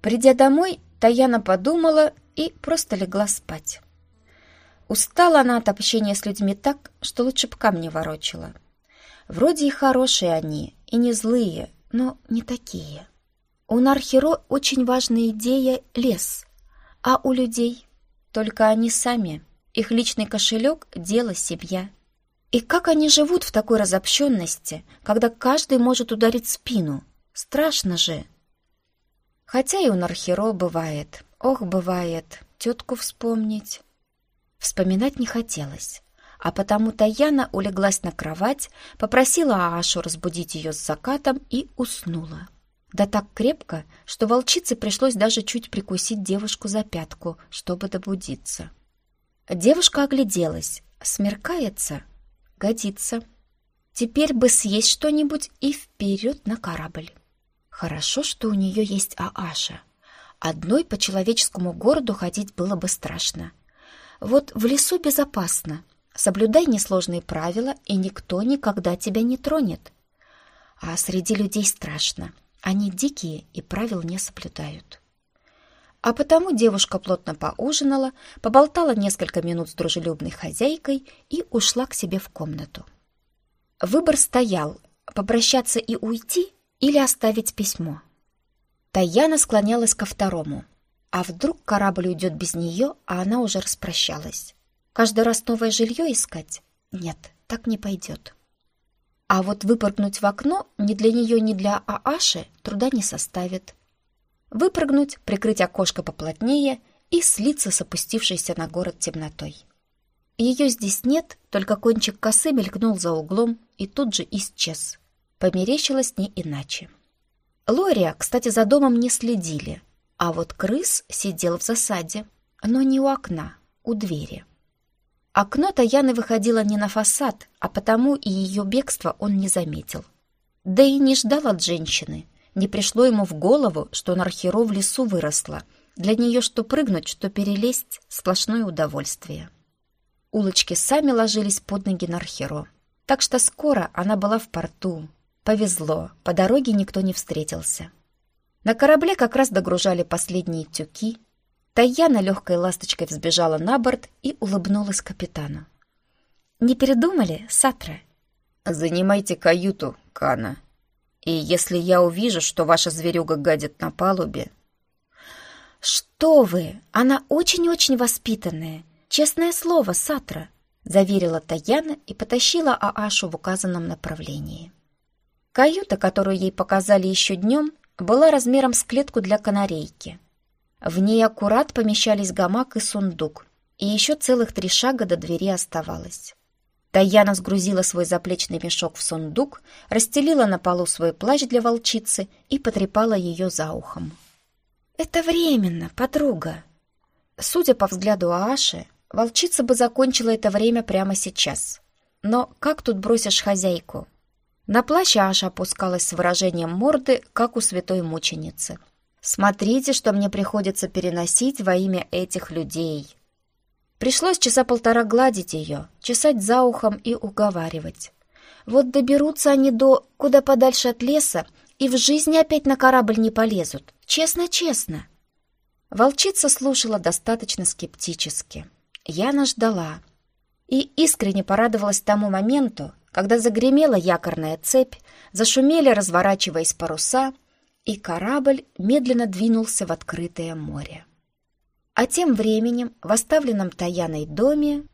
Придя домой, Таяна подумала и просто легла спать. Устала она от общения с людьми так, что лучше б камни ворочила. Вроде и хорошие они, и не злые, но не такие. У Нархеро очень важная идея — лес, а у людей только они сами, их личный кошелек — дело семья. И как они живут в такой разобщенности, когда каждый может ударить спину? Страшно же! Хотя и у Нархеро бывает, ох, бывает, тетку вспомнить. Вспоминать не хотелось, а потому Таяна улеглась на кровать, попросила Аашу разбудить ее с закатом и уснула. Да так крепко, что волчице пришлось даже чуть прикусить девушку за пятку, чтобы добудиться. Девушка огляделась. Смеркается? Годится. Теперь бы съесть что-нибудь и вперед на корабль. Хорошо, что у нее есть Ааша. Одной по человеческому городу ходить было бы страшно. Вот в лесу безопасно. Соблюдай несложные правила, и никто никогда тебя не тронет. А среди людей страшно. Они дикие и правил не соблюдают. А потому девушка плотно поужинала, поболтала несколько минут с дружелюбной хозяйкой и ушла к себе в комнату. Выбор стоял — попрощаться и уйти или оставить письмо. Таяна склонялась ко второму — а вдруг корабль уйдет без нее, а она уже распрощалась? Каждый раз новое жилье искать? Нет, так не пойдет. А вот выпрыгнуть в окно ни для нее, ни для Ааши труда не составит. Выпрыгнуть, прикрыть окошко поплотнее и слиться с опустившейся на город темнотой. Ее здесь нет, только кончик косы мелькнул за углом и тут же исчез. Померещилось не иначе. Лория, кстати, за домом не следили — а вот крыс сидел в засаде, но не у окна, у двери. Окно Таяны выходило не на фасад, а потому и ее бегство он не заметил. Да и не ждал от женщины. Не пришло ему в голову, что Нархеро в лесу выросла. Для нее что прыгнуть, что перелезть — сплошное удовольствие. Улочки сами ложились под ноги Нархеро. Так что скоро она была в порту. Повезло, по дороге никто не встретился. На корабле как раз догружали последние тюки. Таяна легкой ласточкой взбежала на борт и улыбнулась капитану. «Не передумали, Сатра?» «Занимайте каюту, Кана. И если я увижу, что ваша зверюга гадит на палубе...» «Что вы! Она очень-очень воспитанная. Честное слово, Сатра!» — заверила Таяна и потащила Аашу в указанном направлении. Каюта, которую ей показали еще днем, была размером с клетку для канарейки. В ней аккурат помещались гамак и сундук, и еще целых три шага до двери оставалось. Таяна сгрузила свой заплечный мешок в сундук, расстелила на полу свой плащ для волчицы и потрепала ее за ухом. «Это временно, подруга!» Судя по взгляду Ааши, волчица бы закончила это время прямо сейчас. Но как тут бросишь хозяйку? На плащ Аша опускалась с выражением морды, как у святой мученицы. «Смотрите, что мне приходится переносить во имя этих людей». Пришлось часа полтора гладить ее, чесать за ухом и уговаривать. Вот доберутся они до куда подальше от леса и в жизни опять на корабль не полезут. Честно-честно. Волчица слушала достаточно скептически. Яна ждала. И искренне порадовалась тому моменту, когда загремела якорная цепь, зашумели, разворачиваясь паруса, и корабль медленно двинулся в открытое море. А тем временем в оставленном Таяной доме